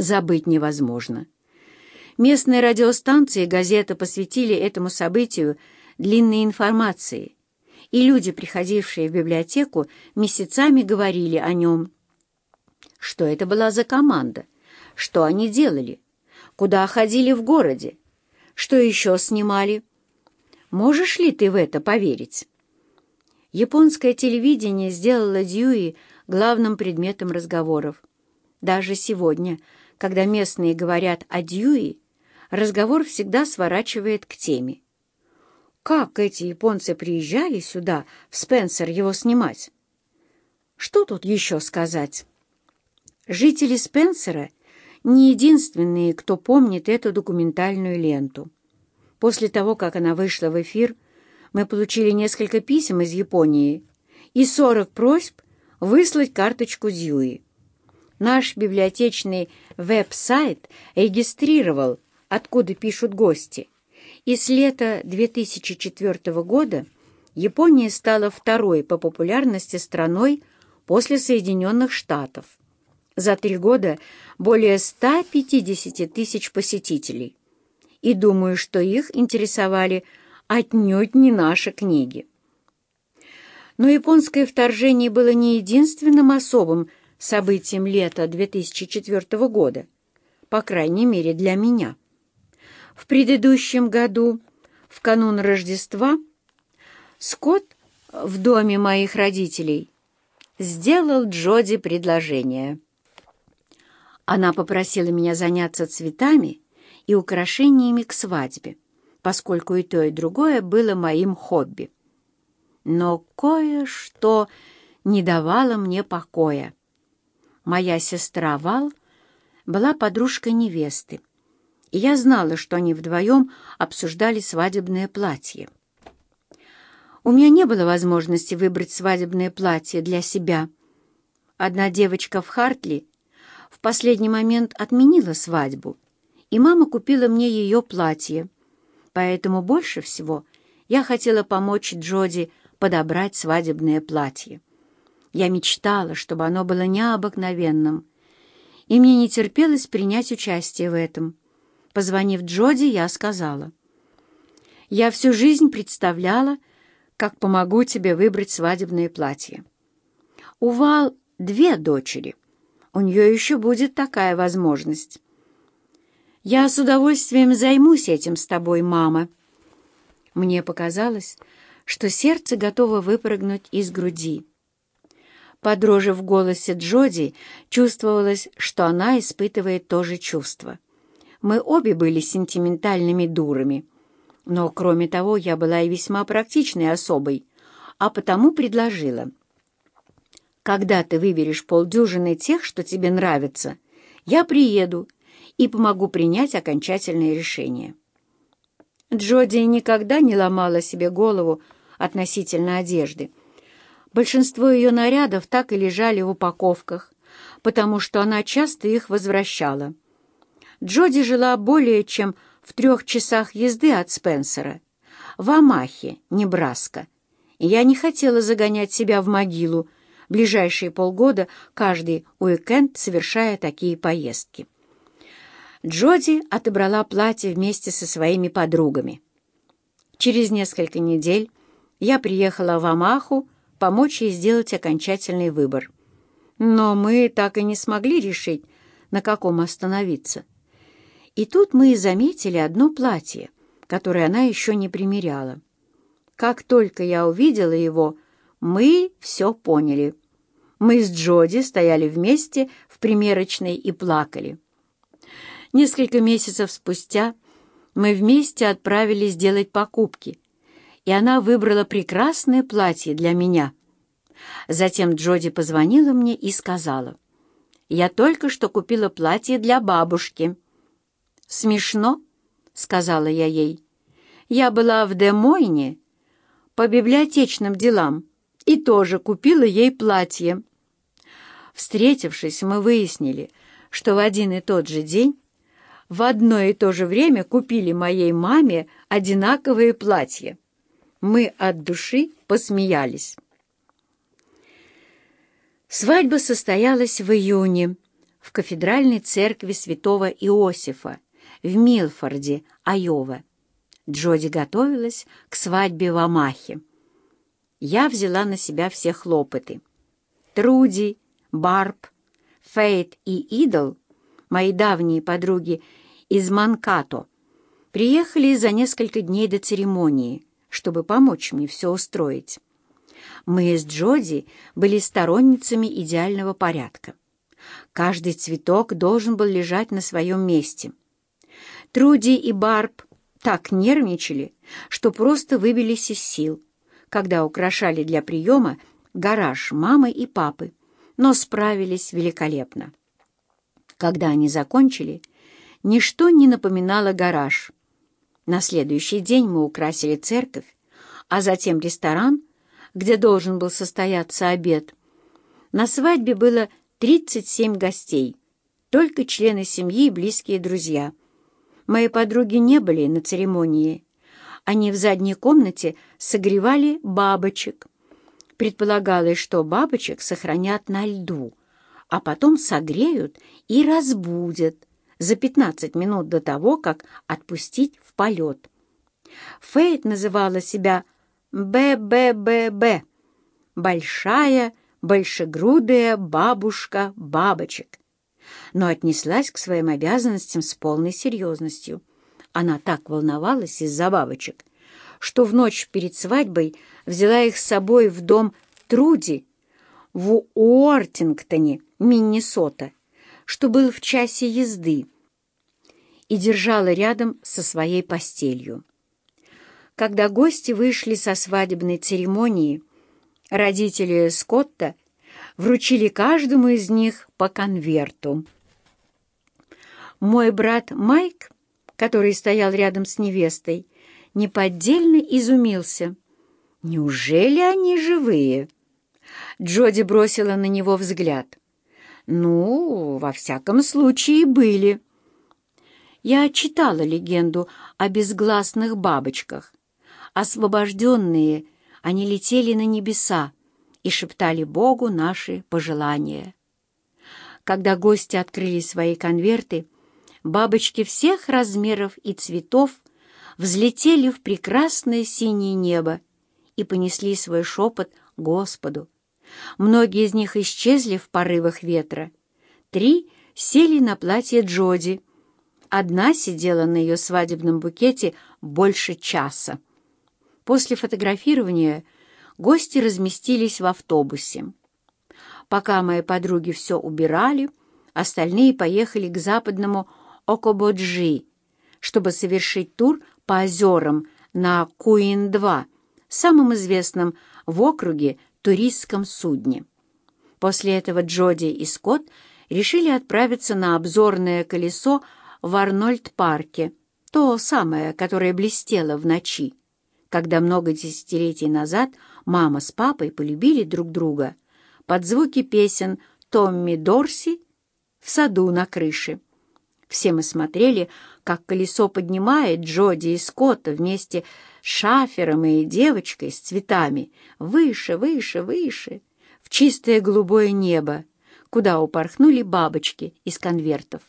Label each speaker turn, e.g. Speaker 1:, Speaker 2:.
Speaker 1: забыть невозможно. Местные радиостанции и газеты посвятили этому событию длинной информации, и люди, приходившие в библиотеку, месяцами говорили о нем. Что это была за команда? Что они делали? Куда ходили в городе? Что еще снимали? Можешь ли ты в это поверить? Японское телевидение сделало Дьюи главным предметом разговоров. Даже сегодня, когда местные говорят о Дьюи, разговор всегда сворачивает к теме. Как эти японцы приезжали сюда, в Спенсер, его снимать? Что тут еще сказать? Жители Спенсера не единственные, кто помнит эту документальную ленту. После того, как она вышла в эфир, мы получили несколько писем из Японии и 40 просьб выслать карточку Зьюи. Наш библиотечный веб-сайт регистрировал, откуда пишут гости, и с лета 2004 года Япония стала второй по популярности страной после Соединенных Штатов. За три года более 150 тысяч посетителей. И думаю, что их интересовали отнюдь не наши книги. Но японское вторжение было не единственным особым событием лета 2004 года, по крайней мере для меня. В предыдущем году, в канун Рождества, Скотт в доме моих родителей сделал Джоди предложение. Она попросила меня заняться цветами и украшениями к свадьбе, поскольку и то, и другое было моим хобби. Но кое-что не давало мне покоя. Моя сестра Вал была подружкой невесты, и я знала, что они вдвоем обсуждали свадебное платье. У меня не было возможности выбрать свадебное платье для себя. Одна девочка в Хартли в последний момент отменила свадьбу, и мама купила мне ее платье. Поэтому больше всего я хотела помочь Джоди подобрать свадебное платье. Я мечтала, чтобы оно было необыкновенным, и мне не терпелось принять участие в этом. Позвонив Джоди, я сказала, «Я всю жизнь представляла, как помогу тебе выбрать свадебное платье. У Вал две дочери. У нее еще будет такая возможность. Я с удовольствием займусь этим с тобой, мама». Мне показалось, что сердце готово выпрыгнуть из груди. По дрожи в голосе Джоди чувствовалось, что она испытывает то же чувство. Мы обе были сентиментальными дурами. Но, кроме того, я была и весьма практичной особой, а потому предложила. «Когда ты выберешь полдюжины тех, что тебе нравятся, я приеду и помогу принять окончательное решение». Джоди никогда не ломала себе голову относительно одежды, Большинство ее нарядов так и лежали в упаковках, потому что она часто их возвращала. Джоди жила более чем в трех часах езды от Спенсера, в Амахе, Небраска, и я не хотела загонять себя в могилу, ближайшие полгода каждый уикенд совершая такие поездки. Джоди отобрала платье вместе со своими подругами. Через несколько недель я приехала в Амаху, помочь ей сделать окончательный выбор. Но мы так и не смогли решить, на каком остановиться. И тут мы и заметили одно платье, которое она еще не примеряла. Как только я увидела его, мы все поняли. Мы с Джоди стояли вместе в примерочной и плакали. Несколько месяцев спустя мы вместе отправились делать покупки — и она выбрала прекрасное платье для меня. Затем Джоди позвонила мне и сказала, «Я только что купила платье для бабушки». «Смешно», — сказала я ей. «Я была в Демойне по библиотечным делам и тоже купила ей платье». Встретившись, мы выяснили, что в один и тот же день в одно и то же время купили моей маме одинаковые платья. Мы от души посмеялись. Свадьба состоялась в июне в кафедральной церкви святого Иосифа в Милфорде, Айова. Джоди готовилась к свадьбе в Амахе. Я взяла на себя все хлопоты. Труди, Барб, Фейт и Идол, мои давние подруги из Манкато, приехали за несколько дней до церемонии, чтобы помочь мне все устроить. Мы с Джоди были сторонницами идеального порядка. Каждый цветок должен был лежать на своем месте. Труди и Барб так нервничали, что просто выбились из сил, когда украшали для приема гараж мамы и папы, но справились великолепно. Когда они закончили, ничто не напоминало гараж. На следующий день мы украсили церковь, а затем ресторан, где должен был состояться обед. На свадьбе было 37 гостей, только члены семьи и близкие друзья. Мои подруги не были на церемонии. Они в задней комнате согревали бабочек. Предполагалось, что бабочек сохранят на льду, а потом согреют и разбудят за 15 минут до того, как отпустить в полет. Фейт называла себя ББББ — Большая большегрудая бабушка бабочек, но отнеслась к своим обязанностям с полной серьезностью. Она так волновалась из-за бабочек, что в ночь перед свадьбой взяла их с собой в дом Труди в Уортингтоне, Миннесота, что был в часе езды, и держала рядом со своей постелью. Когда гости вышли со свадебной церемонии, Родители Скотта вручили каждому из них по конверту. Мой брат Майк, который стоял рядом с невестой, неподдельно изумился. «Неужели они живые?» Джоди бросила на него взгляд. «Ну, во всяком случае, были». Я читала легенду о безгласных бабочках. Освобожденные они летели на небеса и шептали Богу наши пожелания. Когда гости открыли свои конверты, бабочки всех размеров и цветов взлетели в прекрасное синее небо и понесли свой шепот Господу. Многие из них исчезли в порывах ветра. Три сели на платье Джоди. Одна сидела на ее свадебном букете больше часа. После фотографирования гости разместились в автобусе. Пока мои подруги все убирали, остальные поехали к западному Окободжи, чтобы совершить тур по озерам на Куин-2, самом известном в округе туристском судне. После этого Джоди и Скотт решили отправиться на обзорное колесо в Арнольд-парке, то самое, которое блестело в ночи когда много десятилетий назад мама с папой полюбили друг друга под звуки песен Томми Дорси в саду на крыше. Все мы смотрели, как колесо поднимает Джоди и Скотта вместе шафером и девочкой с цветами выше, выше, выше, в чистое голубое небо, куда упорхнули бабочки из конвертов.